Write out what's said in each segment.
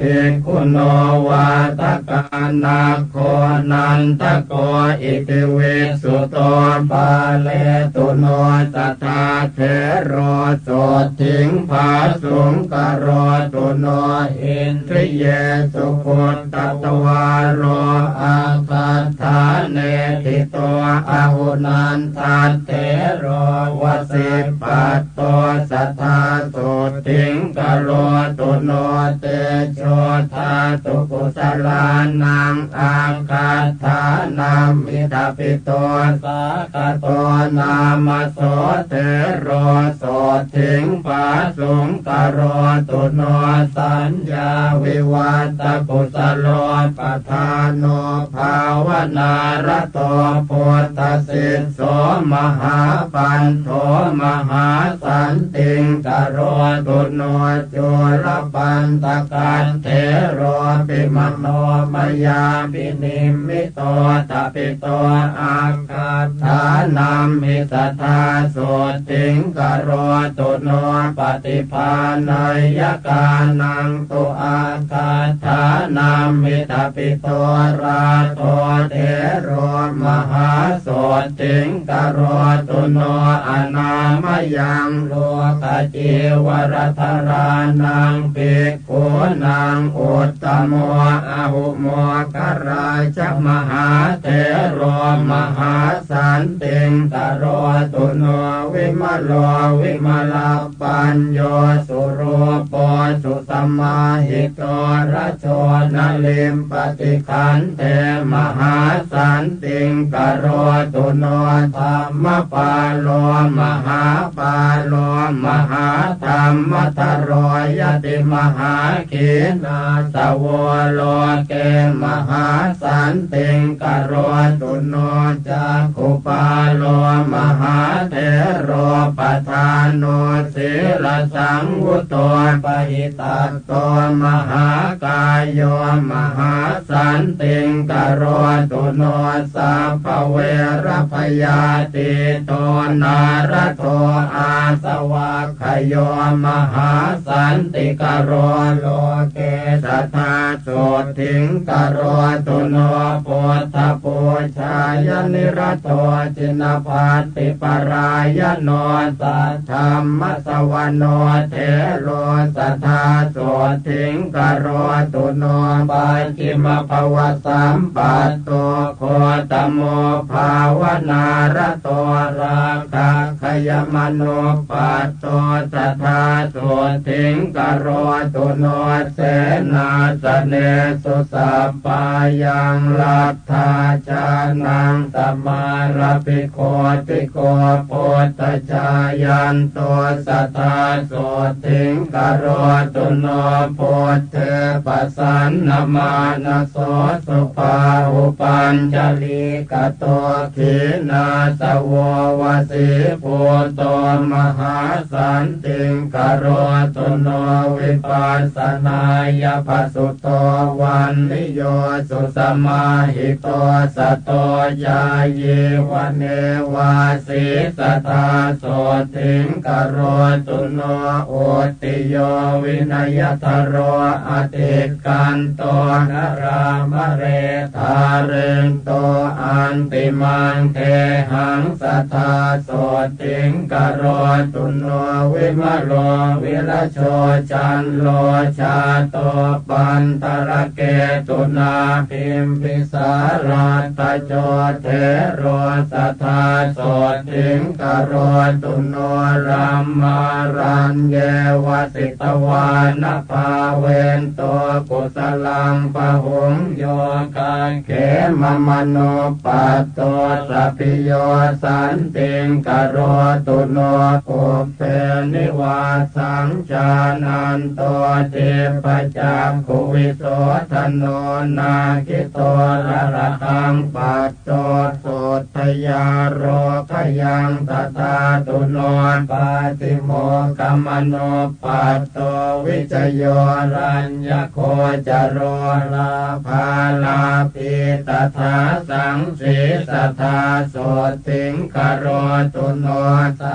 ภิกขุโนวาตกานาโคนันทโกอิติเวสุโตปาเลตุโนตถาเทโรโสถิงภาสุงกโรตุโนอินทริเยสุขุตตตวารโรอาคาธาเนติโตอาหุนันทันเทโรวสิปัตโตสัทธาสุถิงกโรตุโนเตชธาตุกุสลานังอาคาธานามิตาปิโตสากโตนามโสเทโรโสถิงปาสุงกโรตุโนสัญญาวิวัตกุสโลปทานโนภาวนารโตพุทธสิทโสมหาปันโทมหาสันติงกโรตุโนจุรปันตกันเทโรปิมโนมยาปินิมิโตตปิโตอาคาธานามิสทาสุติงกโรตุโนปฏิภาณยกานังตุอาคาธานามิตปิโตราโตเทโรมหาโสติงกโรตุโนอนา ยังโลกจิวรธารานังปิกุนังอุตตโมอาหุโมกราชมหาเทโรมหาสันติงกโรตุโนวิมโลวิมลาปัญโยสุโรปสุสมมาหิตรโชนลิมปฏิคันเทมหาสันติงกโรตุโนธรรมปาโลมหาปาโลมหาธรรมทรอยติมหาเขนาสวโลเกมหาสันติงกโรตุโนจักขุปาโลมหาเทโรปทานโนศิลสังวุตโตปหิตัตโตมหากายโยมหาสันติงกโรตุโนสัพพเวรพยาติโตนารโทอาสวะขยมหาสันติกโรโลเกสทาโสถิงกโรตุโนปุถปูชายนิรโตจินภัตติปรายโนสัทธรรมสวรโนเทโรสัทธาโสถิงกโรตุโนปัจจิมภวสัมปัตโตโคตโมภาวนารโตราคะขยมโนปัตโตสัทธาโสถิงกโรตุโนเสนาสเนสุสัปปายังลัทธาจานังสมารปิโคติโกโพตจายันตัสัทธาโสถิงกโรตุโนโพเทปสันนมานโสสุภาอุปัญจลีกโตขีนาสววสีภูโตมหาสันติงกโรตุโนวิปัสสนายภสุโตวันนิโยสุสมาหิโตสโตยาเยวเนวาสีสตาโสติงกโรตุโนโอติโยวินัยทโรอติกันโตนรามเรธาเรนโตอันติมังเทหังสัทธาโสติงกโรตุโนวิมโลวิรโชจันโลชาโตปันตระเกตุนาพิมพิสาราตโจเทโรสัทาโสติงกโรตุโนรัมมารันเยวสิตวานภาเวนโตกุสลังปะหงโยกาเขมมโนปัตโตสัพพิโยสันติงกโรตุโนปุเพนิวาสังจานันโตเทปจักขุวิโสธโนนาคิโตระระตังปัตโตโสทยาโรขยังตตาตุโนปาติโมกรรมโนปัตโตวิจโยรัญญโคจโรลาภาลาภิตถาสังสีสทธาโสติงกโรตุโน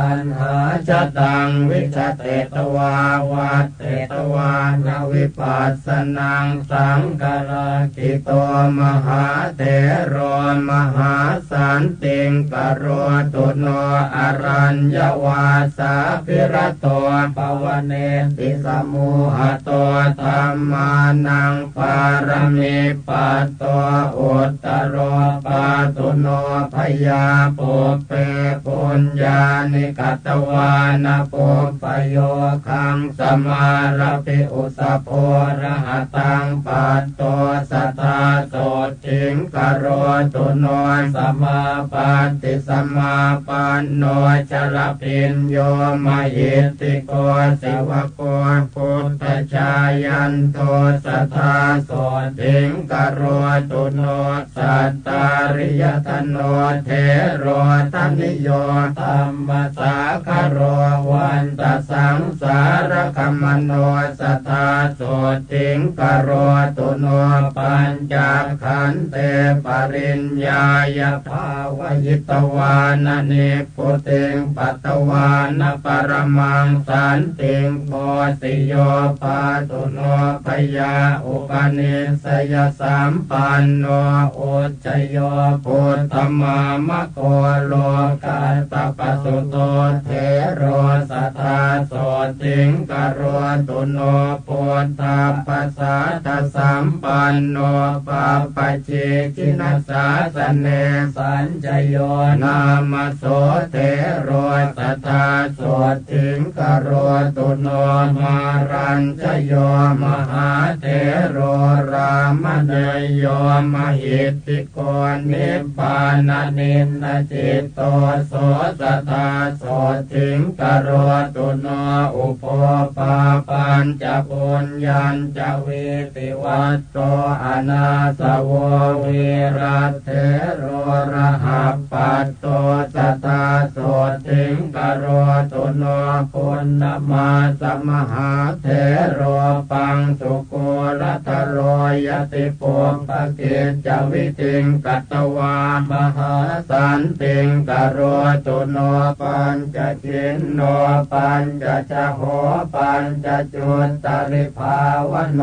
สันหาชตังวิชเตตวาวัตเตตวานาวิปัสสนังสังกรกิโตมหาเถรมหาสันติงกโรตุโนอรัญญวาสาพิรโตปวเนติสมุหโตธรรมานังปารมิปัตโตอุตโรปาตุโนพยาปุเปปุญญานิกัตวานาปปโยคังสมารปิอุสโพระหตังปัตโตสัทธาโสทิงกโรตุโนสมาปันติสมาปันโนจรพินโยมหิติโกสิวโกพุทธชายันโทสัทธาโสทิงกโรตุโนสัตตาริยตโนเทโรตนิโยธรรมสาคโรวันตสังสารคมโนสัทธาโสทิงกโรตุโนปัญจขันเตปริญญายภาวยิตวานเนปุติงปัตตวานปรมังสันติงโพสิโยปาตุโนพยาอุปนิสยสัมปันโนอุจโยพุทธมามะโกโลกาตปสุโตเทโรสัทธาโสติงกโรตุโนปุทธาปัสสะทสัมปันโนปาปเจจินัสสาสเนสัญจโยนามโสเทโรสัทธาโสติงกโรตุโนมารัญจโยมหาเทโรรามเนยโยมหิตติโกนิปานนินนจิตโตโสสัทธาโสติงกโรตุโนอุปปาปัญจปุญญัญจเวติวัตโตอนาสวเวรัตเทโรระหัปปัตโตสัทธาโสติงกโรตุโนปุณณมาสมหาเทโรปังสุโกรัตโรยติปุปะเกจวิติงกัตวามหาสันติงกโรตุโนปัญจจินโนปัญจชโหปัญจจุตตริภาวโน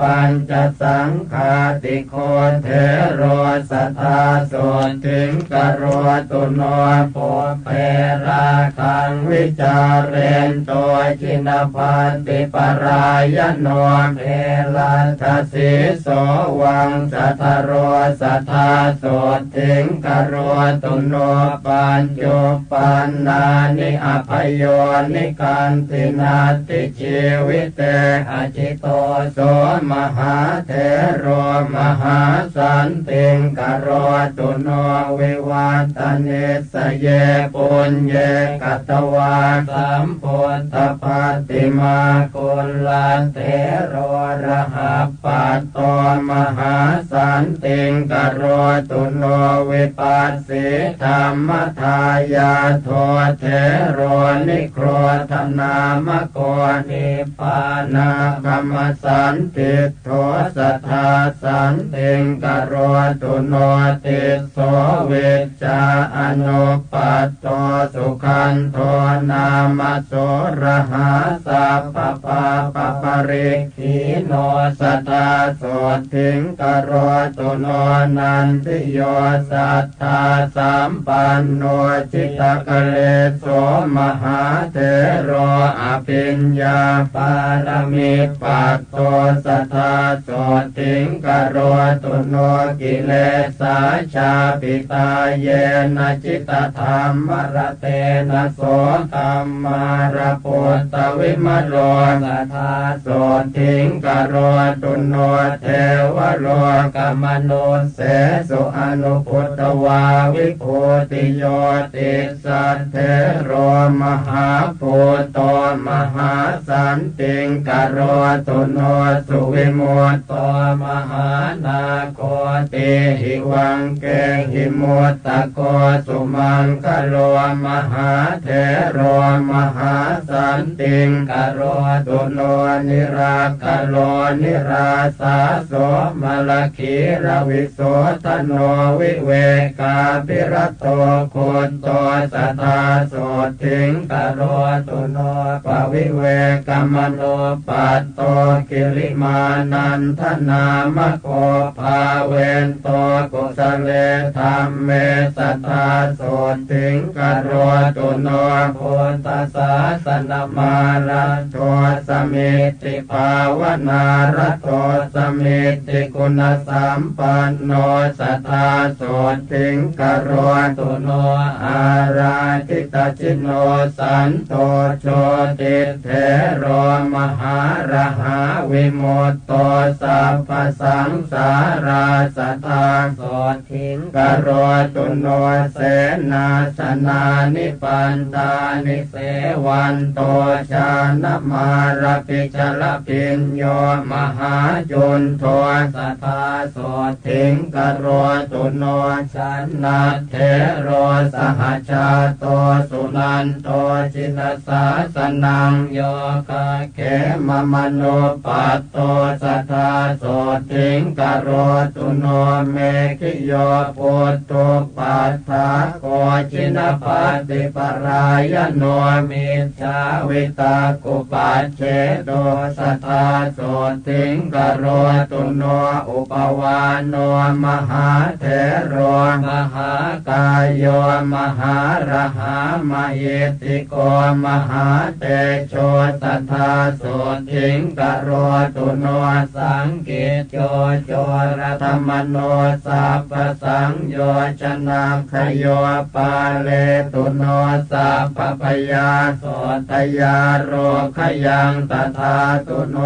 ปัญจสังขาติโคเทโรสัทธาโสติงกโรตุโนโปเพราคังวิจารเรนตัวจินพันติปรายโนเพลันทสิโสวังสัทโรสัทธาโสติงกโรตุโนปัญจุปันนานิอภโยนิการตินาติชีวิเตอจิโตโสมหาเทโรมหาสันติงกโรตุโนวิวัตเนสเยปุญเยกัตวาสัมพุทธปฏิมากุลาเทโรระหัปปัตโตมหาสันติงกโรตุโนวิปัสสิธรรมทายาโทเทโรนิโครธนามโกนิปานากรรมสันติโทสัทธาสันติงกโรตุโนติโสเวจาอนุปัตโตสุขันโทนามโสระหาสัพปะปะปะปริขีโนสัทธาโสติงกโรตุโนนันติโยสัทธาสัมปันโนจิตกเลโสมหาเทโรอภิญญาปารมิปัตโตสัทธาโสติงกโรตุโนกิเลสาชาปิตาเยนะจิตธรรมรเตนะโสธรรมาระปุตตวิมโลสัทธาโสติงกโรตุโนเทวโลกมโนเสสุอนุพุตตวาวิโพติโยติสัทเทโรมหาภูตโตมหาสันติงกโรตุโนสุวิมุตโตมหานาโกติหิวังเกหิมุตตะโกสุมังกโรมหาเทโรมหาสันติงกโรตุโนนิรากโลนิราสาโสมลคีระวิโสทโนวิเวกาปิรตโตโคนโตสัทาโสถิงกโรตุโนปวิเวกมโนปัตโตกิริมานันทนามโกภาเวนโตกุสเลธรรมเมสัทธาโสถิงกโรตุโนโพตัสสะสนมารัตโตสมิติภาวนารตโตสมิติคุณสัมปันโนสัทธาโสถิงกโรตุโนอาราทิตาจิโนสันโตโชติเทโรมหาระหาวิโมตโตสัพพสังสาราสัทาโสถิงกโรตุโนเสนาสนานิปันตานิเสวันโตชานมารปิจลปิญโยมหาจุนโทสัทธาโสถิงกโรตุโนชันนาเทโรสหชาโตสุนันโตจินสาสนังโยกะเขมมโนปัตโตสัทธาโสถิงกโรตุโนเมขิโยปุตตุปัฏฐาโกจินปัตติปรายโนมิชาวิตากุปัจเชโตสัทธาโสถิงกโรตุโนอุปวานโนมหาเถโรมหากายโยมหาระหามหิติโกมหาเตโชสัทธาโสถิงกโรตุโนสังกิจโจโจรธรรมโนสัพพสังโยชนะขโยปาเลตุโนสัพพพยาโสตยาโรขยังตถาตุโน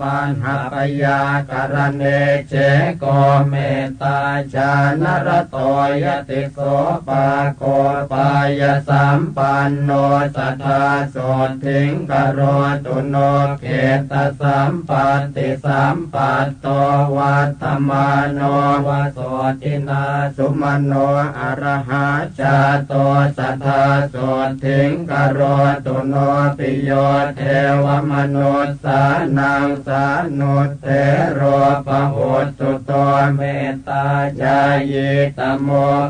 ปัญหปยากรเนเจโกเมตตาชานรโตยติโสปาโกปายสัมปันโนสัทธาโสถิงกโรตุโนเขตสัมปัตติสัมปัตโตวัตธมาโนวโสตินาสุมโนอรหาชาโตสัทธาโสถิงกโรตุโนปิโยเทวมนุสสานังสานุเทโรปะโหตุโตเมตตาจายตโม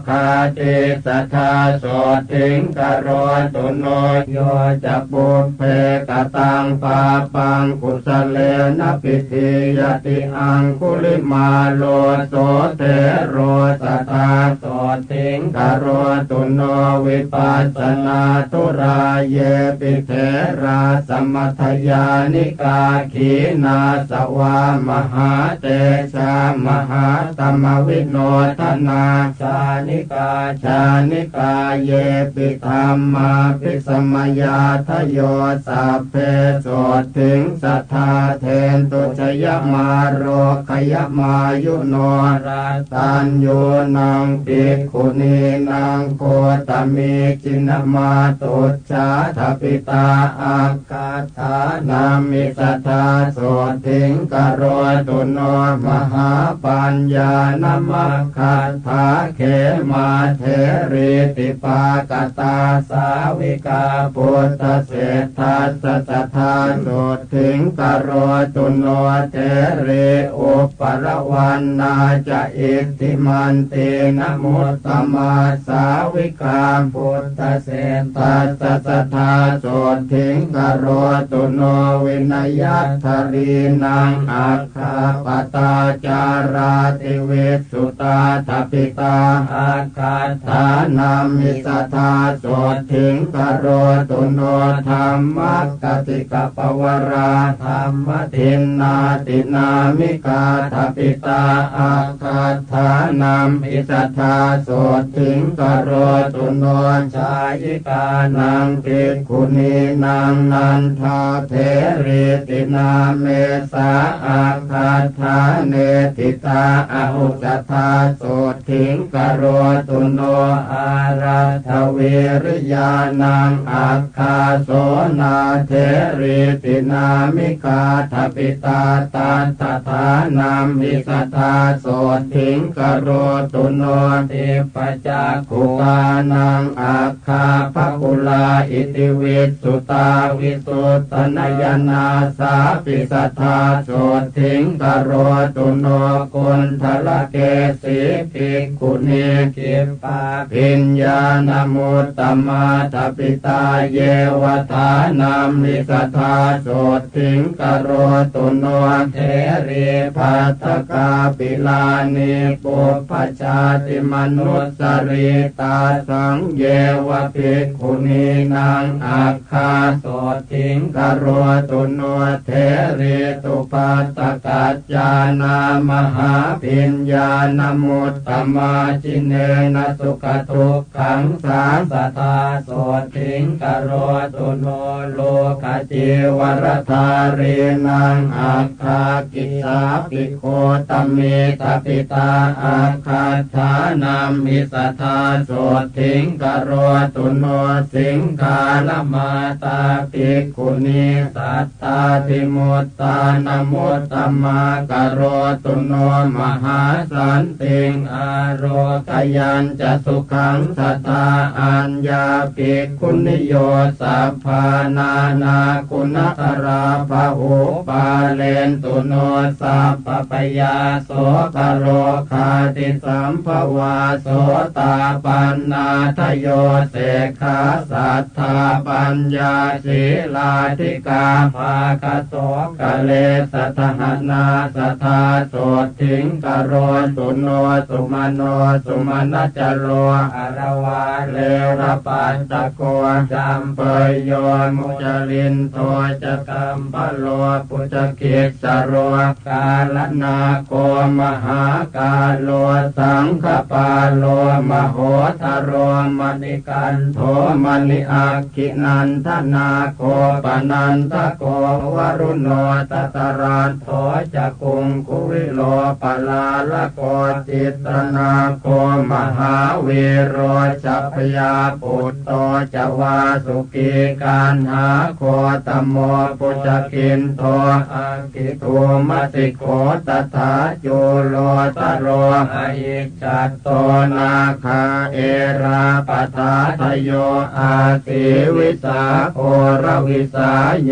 คาติสัทธาโสถิงกโรตุโนโยจะปุเพกตังปาปังกุสเลนะปิทิยติอังคุลิมาโลโสเทโรสัทธาโสถิงกโรตุโนวิปัสสนาตุราเยปิเทราสมัทยานิกาขีนาสวามหาเตชามหาตมวิโนทนาชานิกาชานิกาเยปิธรรมาภิสมยาทโยสัพเพโสถึงสัทธาเทนตุชยมาโรขยมายุโนราตันโยนังปิคุณีนางโคตมีจินมาตุชาทปิตาอากาธานามิสัทธาโสถิงกโรตุโนมหาปัญญานมัคคาถาเขมาเทริติปากตาสาวิกาปุตตเศรษฐาสัทธาโสถิงกโรตุโนเทเริอุปรวันนาจะอิทธิมันเตินมุตตมาสาวิกาพุทธเศรษฐาสัทธาโสถิงกโรตุโนวินยัตถรีนางอาคาปตาจาราติเวสุตาทปิตาอาคาฐานามิสัทธาโสถิงกโรตุโนธรรมกติกปวราธรรมทินนาตินามิกาทปิตาอาคาฐานามิสัทธาโสถิงกโรตุโนชายิกานังภิกขุนีนางนันทาเทริตินาเมสาอาคาฐาเนติตาอาหุสธาโสถิงกโรตุโนอาราทเวรยานังอาคาโสนาเทริตินามิกาทปิตาตาตถานามิสทาโสถิงกโรตุโนติปจักขุกานังอาคาภกุลาอิติวิสุตาวิสุตนยนาสาปิสัทาโสถิงกโรตุโนกคนทละเกสีภิกขุนีกิมปาพิญญาณมุตตมาทปิตาเยวทานามิสทาโสติงกโรตุโนเทรีพัตกาปิลานิปุปชาติมนุสริตาสังเยวภิกขุนีนางอาคาโสติงกโรตุโนเทรีตุปัตตกัจจานามหาปิญญาณมุตตมาจิเนนสุขทุกขังสาสตาโสติงกโรตุโนโลกจิวรธาเรนังอาคากิสาปิโคตเมตปิตาอาคาธานามิสทาโสติงกโรตุโนสิงคาลมาตาปิกุณีสัตตาติมุตตานมุตตมากโรตุโนมหาสันติงอารกยันจะสุขังสตาอัญญาปิกุณโยสัพพานานาคุณตราภาหูปาเลนตุโนสัพปปยาโสกโรคาติสัมภวาโสตาปันนาทโยเสขาสัทธาปัญญาศีลาธิกาภาคโสกเลสัทหนาสัทาโสถิงกโรสุโนสุมาโนสุมาณจโรอารวาเลระปัสตะโกจำเปยโยมุจลินโทจะกัมปโลปุจเกสโรกาลนาโกมหากาโลสังคปาโลมโหทโรมณิกันโทมณิอาคินันทนาโกปนันทโกวรุโนตตรันโทจะกุงคุวิโลปลาละโกจิตรนาโกมหาเวโรจัพยาปตโตจวาสุกีการหาโคตโมปุจกินโทอังกิตุมติโคตถาจุโลตโรอิจัตโตนาคาเอราปทาทโยอาติวิสาโครวิสาเย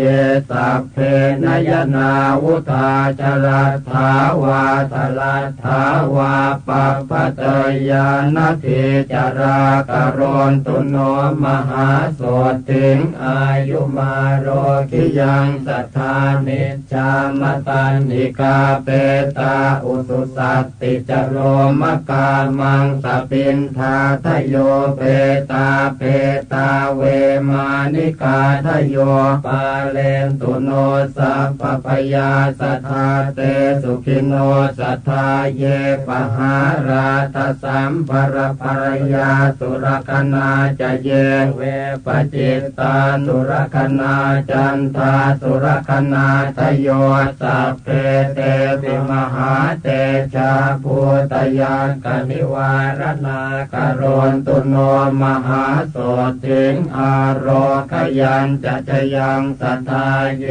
สัพเพนยนาวุธาจรัตถาวาทลัตถาวาปัปปตยานาทิจรากรณตุโนมหาโสติงอายุมาโรคิยังสัทธานิจามตันิกาเปตาอุสุสัตติจโรมกามังสปินทาทโยเปตาเปตาเวมานิกาทโยปาเลนตุโนสัพพปยาสัทธาเตสุขิโนสัทธาเยปหาราตสัมภรภรยาสุรคณาจเยเวปจิตตาสุรคณาจันทาสุรคณาทโยสัพเพเตปิมหาเตชาภูตยานกนิวารณากรณตุโนมหาโสถิงอารคยันจะจยังสัทธาเย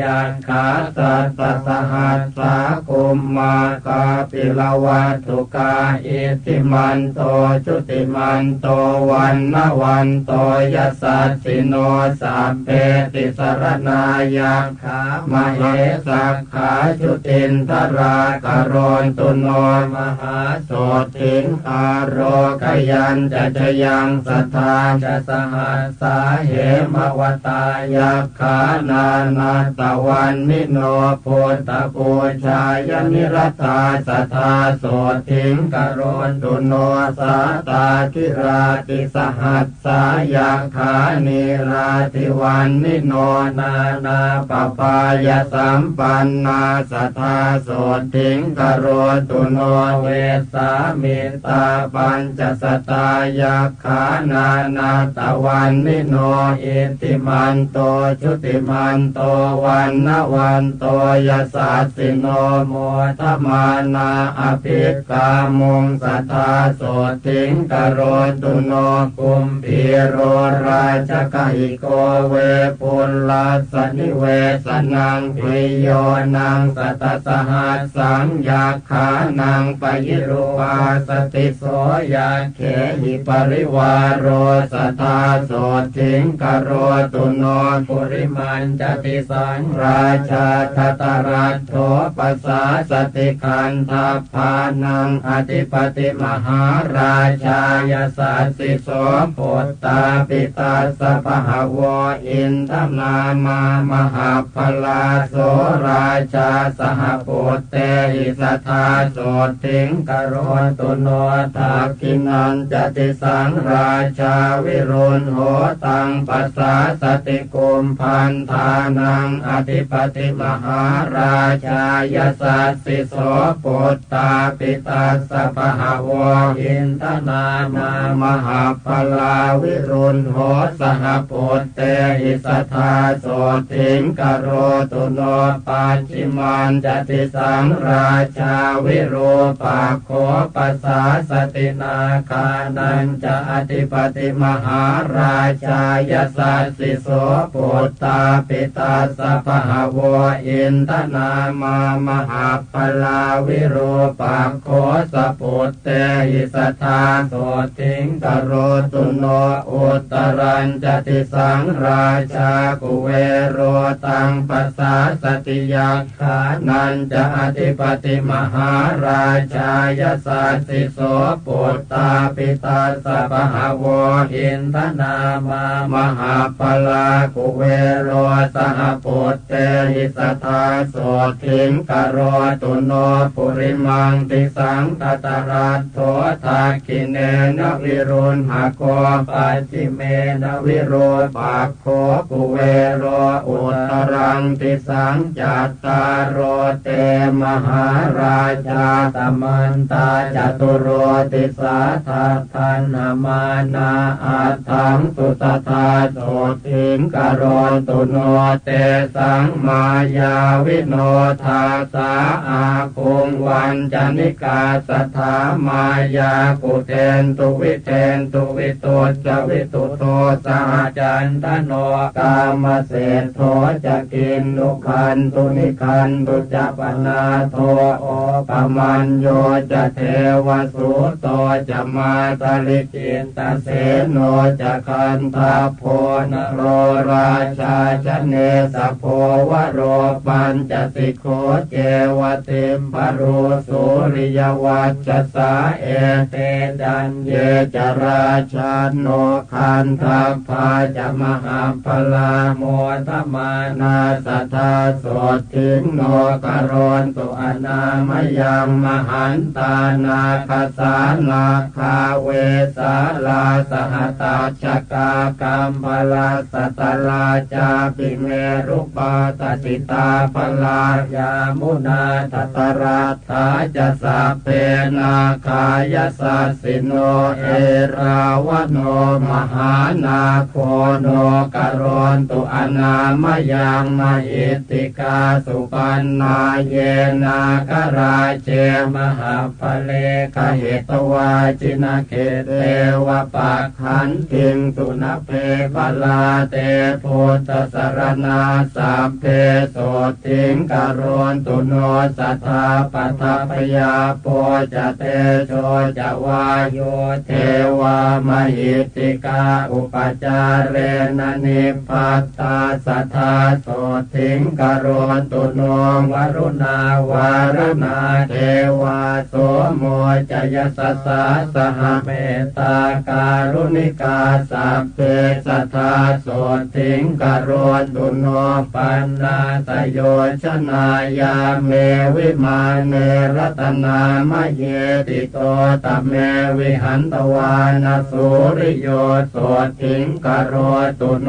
ยันขาสัตตสหัสสาคุมมากาปิลวัตุกาอิติมันโตชุติมันโตวันนาวันโตยสัสสิโนสัพเพติสรณายังขามเหสักขาชุตินทรากรณตุโนมหาโสถิงอารกยันจะจยังสัทธาจะสหัสสาเหมวตายักขานานาตะวันนิโนโพตะปูชายนิรัตตาสัทธาโสถิงกรณตุโนสาตาคิราติสหัสสายักขานิราติวันนิโนนานาปปายสัมปันนาสัทาโสถิงกรตุโนเวสามิตาปัญจสตายักขานานาตวันนิโนอิติมันโตชุติมันโตวันนวันโตยสัสสิโนโมทมานาอภิกามุงสัทาโสติงกโรตุโนกุมพีโรราชกหิโกเวปุลลาสนิเวสนังพิโยนังสัตสหัสสังยาขานังปยิรุวาสติโสยาเขหิปริวารโรสัทธาโสติงกโรตุโนปุริมันจติสังราชาทตรัตโถปัสสาสติคันทัพานังอธิปติมหาราชายสัสสิโสปตตาปิตาสปะหวอินทนามามหาพลาโสราชาสหปุตเตอิสทาโสติงกโรตุโนทักกินันจติสังราชาวิรุณโหตังปัสสาสติกุมพันธานังอธิปติมหาราชายสัสสิโสปุตตาปิตาสปะหวอินทนามามหาพลาวิรุณโหสหปุตเตอิสทาโสติงกโรตุโนปัจจิมันจติสังราชาวิโรปาโคปัสสาสตินาคานันจะอธิปติมหาราชายสัสสิโสปุตตาปิตาสปะหวอินทนามามหาพลาวิโรปาโคสปุตเตหิสทาโสติงกโรตุโนนอุตรัญจติสังราชากุเวโรตังปัสสาสติยักขานันจะอธิปติมหาราชายสัสสิโสปุตตาปิตาสปะหวอินทนามามหาพลากุเวโรสหปุตเตหิสทาโสทิงกโรตุโนปุริมังติสังตตรัตโททาคิเนนวิรุณหะโกปัจจิเมนวิโรปากโคกุเวโรอุตรังติสังจัตตารโรเตมหาราชาตมันตาจตุโรติสาทัทันนามานาอัตถังสุตตาโสทิงกโรตุโนเตสังมายาวิโนทาสาอาคงวันจนิกาสถามายากุเทนตุวิเทนตุวิตจวิตุโตสหจันตโนกามเสโทจะกินนุคันตุนิคันตุจะปนาโทโอปมันโยจะเทวสุโตจะมาตลิจินตเสโนจะคันทาโพนโรราชาชเนสโพวโรปัญจสิโคเจวติมปรุสุริยวัจสาเอเตดันเยจราชาโนคันทัพพาจะมหาพลาโมทมานาสทาโสทิงโนกรอนตุอนามยังมหันตานาคสานาคาเวสาลาสหตาชกากรรมพลาสตลาจาปิเมรุปาตติตาพลายามุนาตตราธาจะสาเพนาคายสัสสิโนเอราวโนมหานาโคโนกรนตุอนามยังมหิติกาสุปันนาเยนากราเจมหาภเลกเหตวาจินาเกเตวะปะขันติงสุนเพปลาเตโพธสรณาสัพเพโสติงกรนตุโนสัทธาปัทพยาโปจะเตโชจะวาโยเทวามหิติกาอุปจาเรนนิพัตตาสัทธาโสติงกรอนตุโนวรุณาวารณาเทวาโสโมจยสัสสะสหเมตตาการุณิกาสัพเพสัทธาโสติงกรอนตุโนปันนาสโยชนายาเมวิมาเนรัตนามเยติโตตเมวิหันตวานาสุริโยโสติงกโรตุโน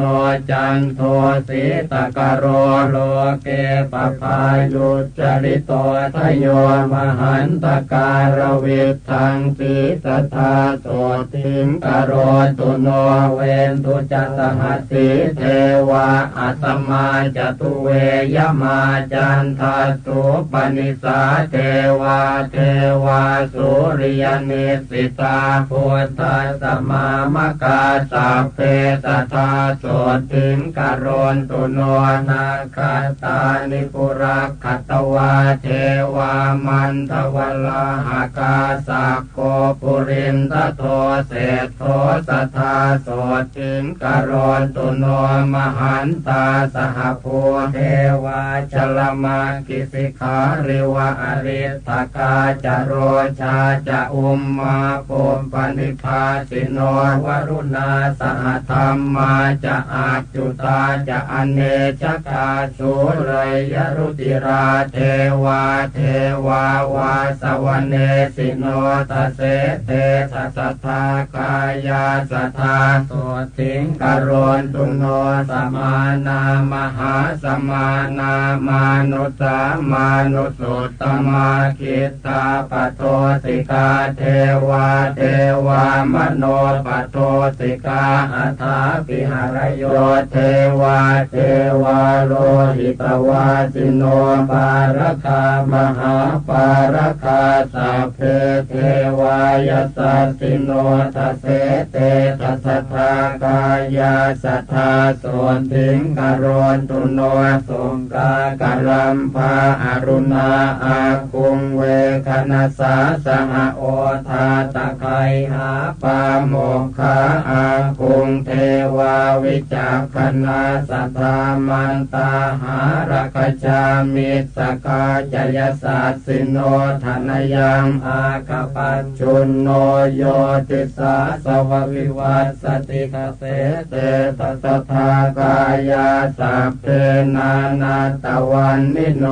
จันโทสีตกโรโลเกปพายุจริโตทโยมหันตการวิทังสีสทาโสติงกโรตุโนเวนตุจัตหัสสีเทวาอัตมาจตุเวยมาจันทสุปนิสาเทวาเทวาสุริยนิสิตาพุทธสมามกาสัพเพตถาโสติงกโรนตุโนนาคาตานิปุรักขตวาเทวามันทวลาหากาสักโกปุรินทโทเศธโทสทาโสติงกโรนตุโนมหันตาสหภูเทวาชลมากิสิขาริวะอริสกาจโรชาจะอุมมาปุมปนิพาสิโนวรุณาสหธรรมาจะอาจุตาจะอเนชกาสุเรยรุติราเทวาเทวาวาสวเนสิโนตเสเตสัสทากายาสัทธาตัวสิงกรณตุโนสมานามหาสมานามานุสามานุสุตตมาคิตาปโตสิกาเทวาเทวามโนปโตสิกาอัฏฐาปิหารโยเทวาเทวาโลหิตวาสิโนปารคามหาปารคาสัพเพเทวายสัสสิโนทเสเตทัสทากายาสัทธาส่วนถิงกรณตุโนสงกากรัมภาอรุณาอาคุงเวคณสาสหโอทาตะไคหาปาโมกขาอาคุงเทวาวิจักขณาสัทธามันตาหารกจามิสกาจยสัสสิโนธนยังอาคปัจจุนโนโยติสาสววิวัสสติคเสเตตัสทากายาสัพเพนานาตะวันนิโน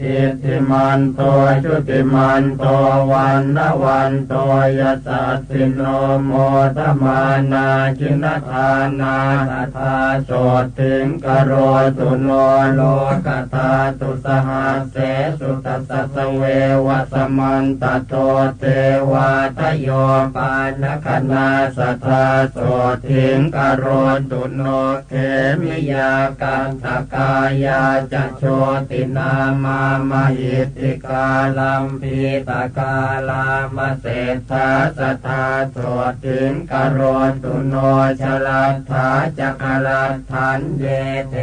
อิติมันโตชุติมันโตวันละวันโตยสัสิโนโมตมานาจินทานาตถาโสติงกโรตุโนโลกตาตุสหัสเสสุตัสเววสมันตโตเทวาทโยปานคณาสัทาโสทิงกโรตุโนเขมิยากันตกายาจะโชตินามามหิติกาลัมพีตกาลามเศรษฐาสัทาโสทิงกโรตุโนชลัทธาจักรัตถันเยเท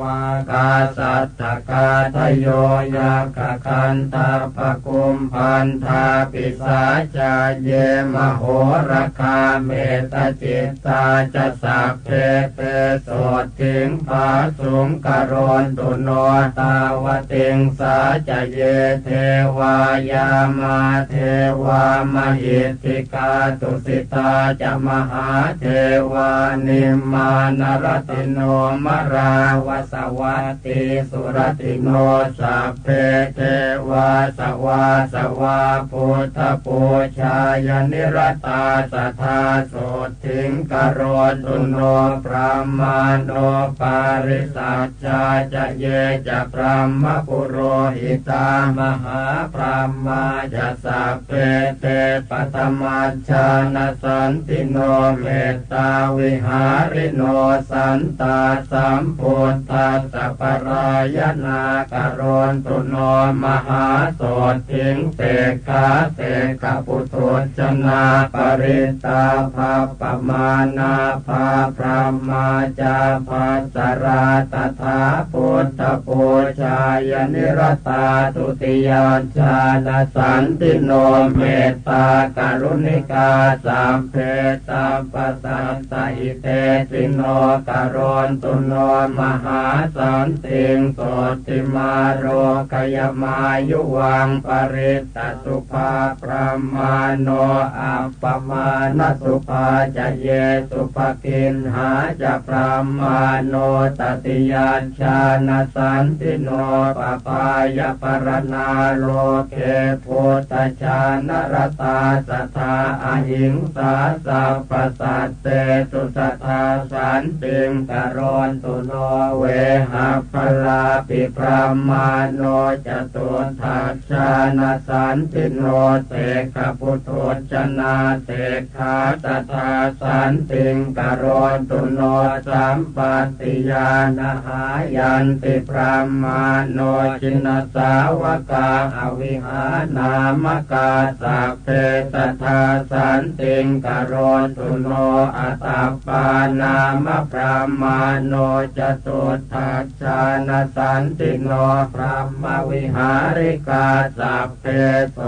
วากาสัตตกาทโยยากคันตาปกุมพันธาปิสาจาเยมโหรคาเมตจิตตาจะสัพเพเตโสติงภาสุงกรตุโนตาวติงสาจะเยเทวายามาเทวามหิติกาตุสิตาจะมหาเทวานิมานรติโนมราวสวัติสุรติโนสัพเพเทวาสวาสวาพุทธปูชายนิรตาสัทธาโสทิงกโรตุโนพระมาโนปาริสัจจาจะเยจะพระมปุโรหิตามหาพระมาจะสัพเพเตปัตมัชชานสันติโนเมตตาวิหาริโนสันตาสัมพุทธัสสะปรายนากรณตุโนมหาโสทิงเตกาเตกปุถุชนาปริตาภาปมานาภาพระมาจาภาสราตถาพุทธปูชายนิรตาตุติยาชาณสันติโนเมตตาการุณิกาสัมเพสัมปสันตอิเตสิโนกรณตุโนมหาสันติงโสติมาโรกยมายุวังปริตตสุภาพระมาโนอัปปมาณสุภาจะเยสุภกินหาจะพระมาโนตติยาชาณสันติโนปปายปรณาโลเกพุทธชานรตาสทาอหิงสาสัพปสัตเตสุสัทธาสันติงกรณตุโนเวหะพลาปิพระมาโนจตุทัชชาณสันติโนเตกพุทโธชนาเตขาตถาสันติงกรณตุโนสัมปติยานหายันติพระมาโนจินสาวกาอวิหานามกาสัพเพตถาสันติงกรตุโนอัตปานามพระมาโนจตุทัชชาณสันติโนพระมวิหาริกาสัพเพโส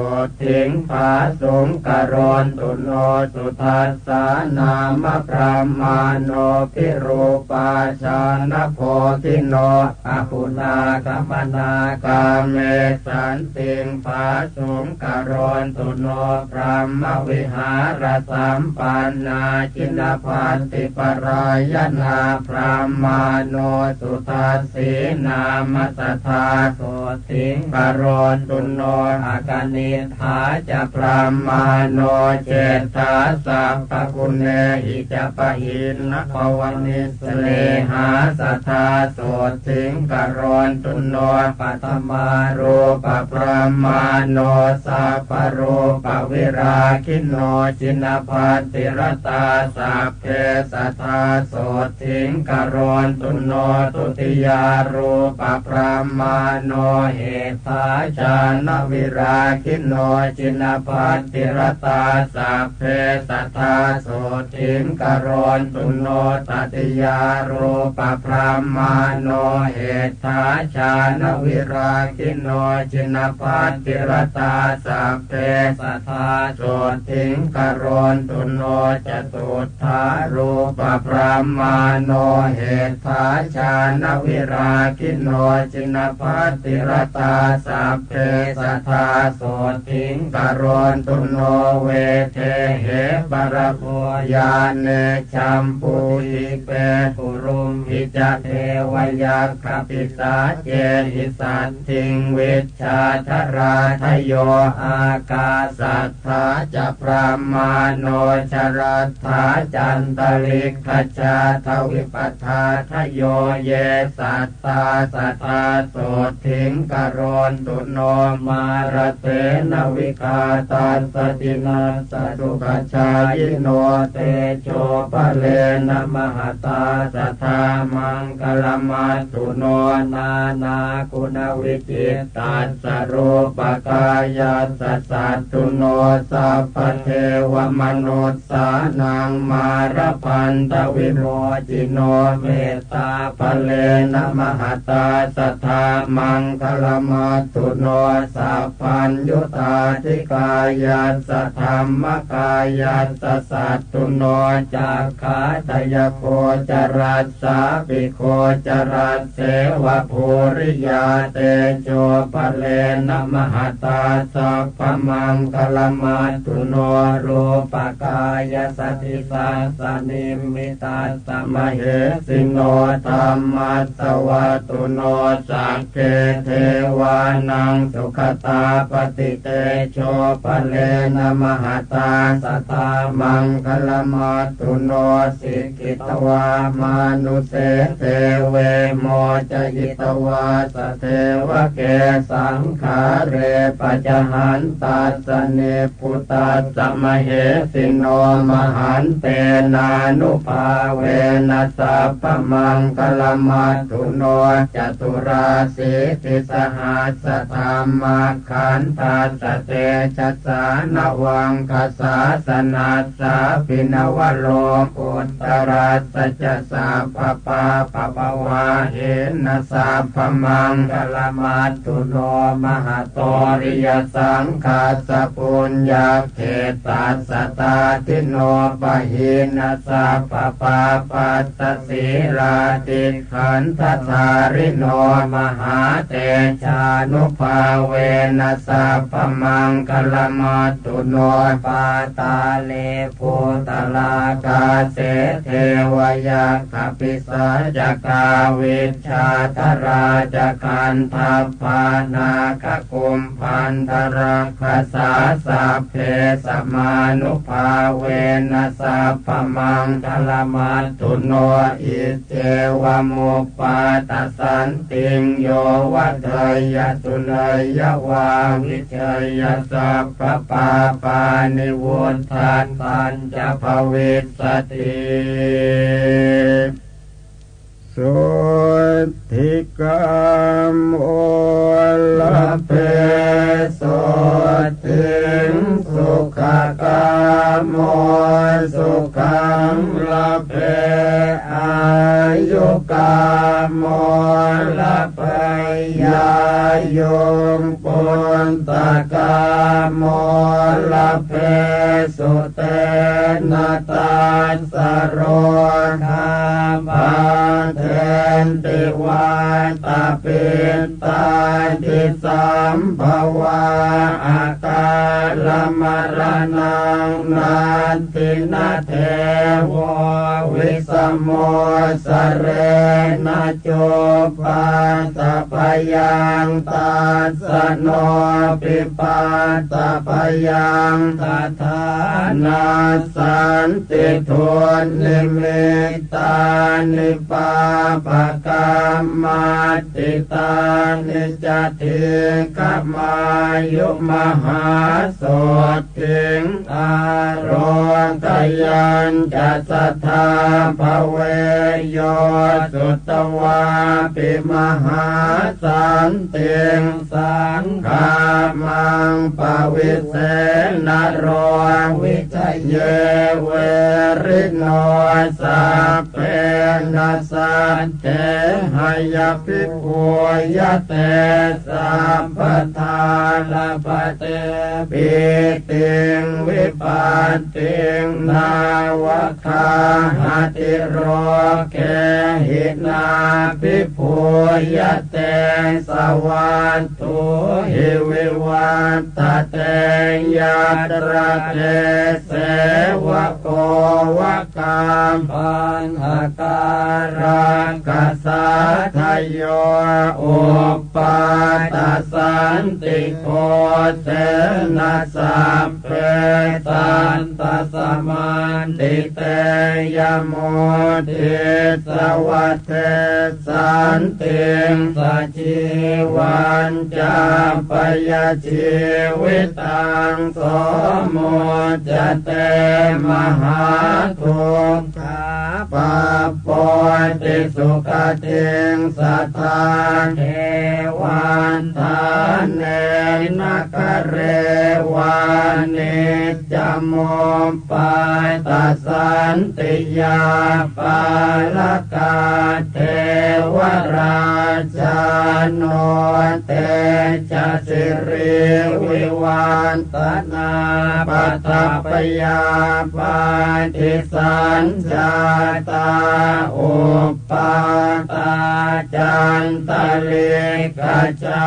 ทิงภาสุงกรณตุโนสุทัสสานามพระมาโนพิรูปาชานโพธิโนอภุนากรรมนากาเมสันติงภาสุงกรณตุโนพรหมวิหารสัมปันนาจินพันติปรายนาพรหมาโนสุทัสสีนามสัทธาโสติงกรณตุโนอากานิทาจะพรหมาโนเจตาสัพพกุเนหิจะปะหินนภวนิสเลหาสัทธาโสติงกรณตุโนปัตมารูปพรหมาโนสัพพรูปวิราคิโนจินพันติิรตาสัพเพสัทธาโสติงกรณตุโนตุติยารูปพรหมาโนเหตาจานวิราคิโนจินพันติรตาสัพเพสัทธาโสติงกรณตุโนตติยารูปพรหมาโนเหตาจานวิราคิโนจินพันติรตาสัพเพสัทธาโสติงกรณตุโนจตุทารูปพรหมาโนเหตาจานวิราคิโนจินพัติรตาสัพเพสัทาโสติงกรณตุโนเวเทเหปรโพยานเนชัมปุหิเปปุรุมหิจเทวยักขปิสาเจหิสัตทิงวิชาธราทโยอากาสัทธาจะพระมาโนชรัตถาจันตลิกขจาทวิปัฏฐาทโยเยสัตตาสัทธาโสทิงกรณตุโนมารเตนวิกาตัสตินาสตุกชายโนเตโชปะเลนะมหตาสัทธามังกลมัตตุโนนานาคุณวิจิตตัสสรูปกายาสัสตตุโนสัพเทวมนุษสานังมารพันตวิโมจิโนเมตตาภเลนะมหตาสัทธามังคลมัตตุโนสัพพัญยุตาธิกายาสธรรมกายาสัสสัตตุโนจักขาตยโคจรัสสาปิโคจรัสเสวะภูริยาเตโจปเลนะมหตาสัพพมังคลมัตตุโนรูปกายยสติสัสนิมิตาสมเหสิโนธรรมัสวัตุโนสักเกเทวานังสุขตาปฏิเตโชปะเลนะมหตาสตามังคลมัตตุโนสิกิตวามานุเสเทเวโมจยิตวาสเทวเกสังขาเรปจหันตัสเนพุตตัสสมเหสิโนมหันเตนานุภาเวนัสสะปะมังคลมัตุโนจตุราสีติสหัสธรรมขันตัสเตชัสานวังคสาสนาสาปินวโรปุตตรัสจะสาปปาปปวาเหนัสาพมังกลมัตุโนมหาตริยสังคาสปุญญาเขตัสตาทิโนปะหินสาปปาปัสสสีราติขันธทาริโนมหาเตชานุภาเวนัสสะพมังกลมัตตุโนปาตาเลภูตลากาเสเทวยักปิสาจกาวิชาธราจกันทัพพานาคกุมพันธรักขสาสัพเพสมานุภาเววนัสสะพมังทลมัตตุโนอิเจวมุปปาตสันติงโยวัฏยตุเลยวาวิเชยสัพพปาปานิวุฒานปัญจภวิสติ สุทิกามโอลเพสุทิงสุขกามโมสุขังละเพอ ยุกามละเพยายงปุนตกามลเพสุเตนตาสโรคาภาเทนติวาตาปิตาติสัมภวาอากาลมรณังนาตินาเทววิสมโมสเรนโจปาตพยังตาสโนปิปาตพยังตถานาสันติทุนนิมิตานิปาปกรรมาติตานิจติกมายุมหาสดถึงอารมณ์ยันจะสัทธาภเว ยสุตวาปิมหาสันติงสังขามังปวิเสนโรวิจเยเวริโนสัพเพนัสสันเตหยพิภูยเตสัพพทาลปเตปิติงวิปัสติงนาวคาหติโรเกหินาปิภูยเตสวัตตุหิวิวัตเตยัตระเทเสวะโกวะกามปัญหาการังกัสสะทโยอุปาตสันติโกเสนัสสัพเพสันตสมันติเตยโมทิสวัตเทสันติงสัจิวันจาปยชีวิตังสมโมจเตมหาทุกขาปาปติสุขติงสัทธาเทวันทานเน นักเรวานิจโมปายตัสันติยาปาลกาเทวราชาโนเตจสิริวิวันตนาปัตปยาปาทิสัญจาตาอุปาตาจันตเลกาจา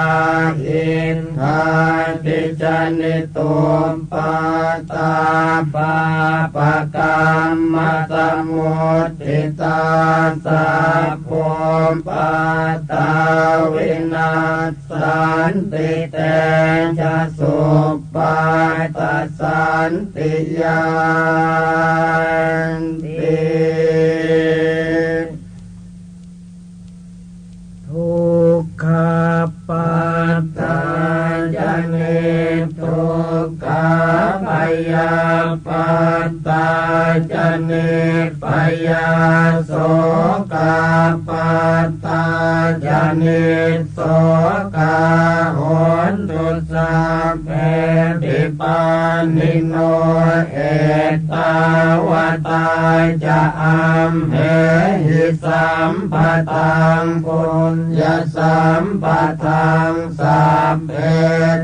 อินทาติจนิตุมปาตาปาปะกรรมสมุติตาสัพพมปาตาวินาสันติเตจะสุปาตสันติยานติทุกขปา เนทุ กขปยาปัตตายเนปยาโสกาปัตตายเนโสกาโหนตุสัพเพติปานิโนเอตาวตาจะอัมเหหิสัมปตังปุญญสัมปทังสัพเพ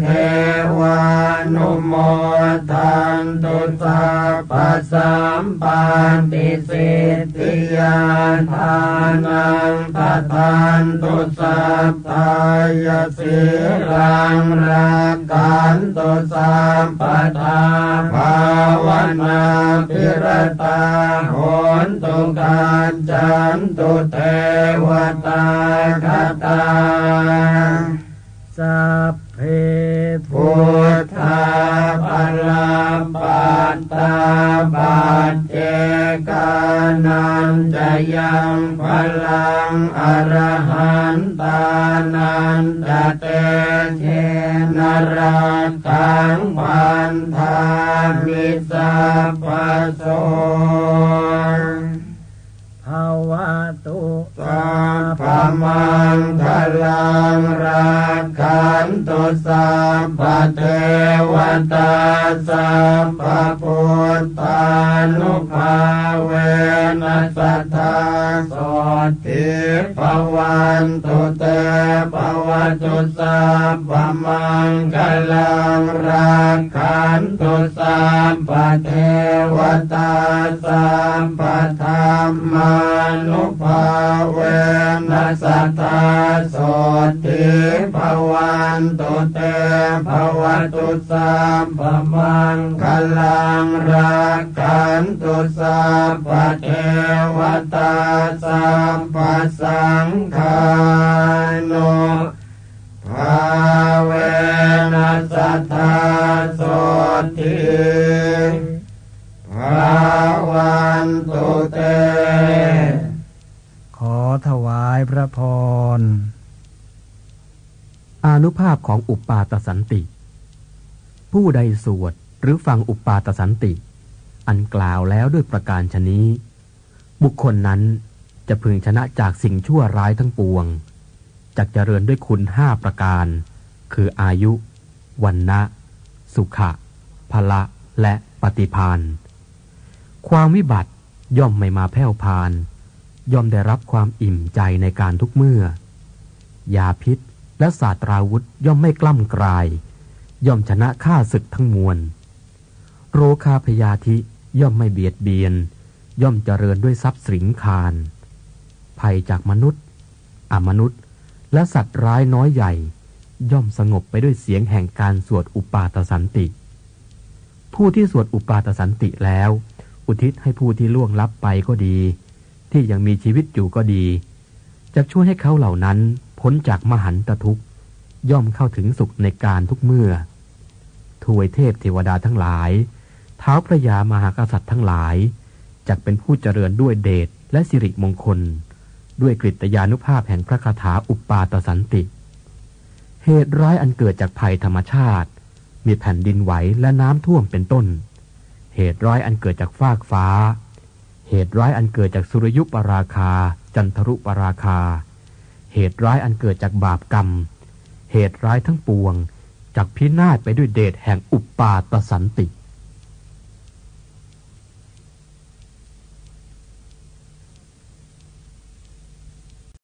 เทวานุโมทันตุสัพพสัมปันติสิทธิยาทานังตทันตุสัพพายสิรังรักกันตุสัมปทาภาวนาพิรตาหนตุกาจันตุเทวตาคตาสัพ พุทธาปลัมปัตตาปัจเจกานันจะยังพลังอรหันตานันจะเตเชนรักขังพันธามิสัพพโส วะตุสัพพมังทลังรักขันตุสัพพเทวตาสัพพพุทธานุภาเวนัสสทาโสติ ภวันตุเตภวตุสัพพะมังคลังรักขันตุสัพพเทวตาสัพพธรรมานุภาเวนัสสทาโสติภวันตุเตภวตุสัพพะมังคลังรักขันตุสัพพเทวตาสัพพสังฆานุภาเวนัสสทาโสติภาวันตุเต ขอถวายพระพร อานุภาพของอุปปาตสันติ ผู้ใดสวดหรือฟังอุปปาตสันติ อันกล่าวแล้วด้วยประการชนี้ บุคคลนั้น จะพึงชนะจากสิ่งชั่วร้ายทั้งปวงจากเจริญด้วยคุณห้าประการ คืออายุ วันนะสุขะพละและปฏิพานความวิบัติย่อมไม่มาแผ่วพาน ย่อมได้รับความอิ่มใจในการทุกเมื่อยาพิษและศาสตราวุธย่อมไม่กล้ำกลาย ย่อมชนะข้าศึกทั้งมวล โรคาพยาธิย่อมไม่เบียดเบียน ย่อมเจริญด้วยทรัพย์สิงคาร ภัยจากมนุษย์ อมนุษย์ และสัตว์ร้ายน้อยใหญ่ ย่อมสงบไปด้วยเสียงแห่งการสวดอุปาตสันติ ผู้ที่สวดอุปาตสันติแล้ว อุทิศให้ผู้ที่ล่วงลับไปก็ดี ที่ยังมีชีวิตอยู่ก็ดี จะช่วยให้เขาเหล่านั้นพ้นจากมหันตทุกข์ ย่อมเข้าถึงสุขในการทุกเมื่อทวยเทพเทวดาทั้งหลายเท้าพระยามหากษัตริย์ทั้งหลายจักเป็นผู้เจริญด้วยเดชและสิริมงคล ด้วยกฤตยานุภาพแห่งพระคาถาอุปปาตสันติ เหตุร้ายอันเกิดจากภัยธรรมชาติ มีแผ่นดินไหวและน้ำท่วมเป็นต้น เหตุร้ายอันเกิดจากฟากฟ้า เหตุร้ายอันเกิดจากสุริยุปราคา จันทรุปราคา เหตุร้ายอันเกิดจากบาปกรรม เหตุร้ายทั้งปวงจากพินาศไปด้วยเดชแห่งอุปปาตสันติ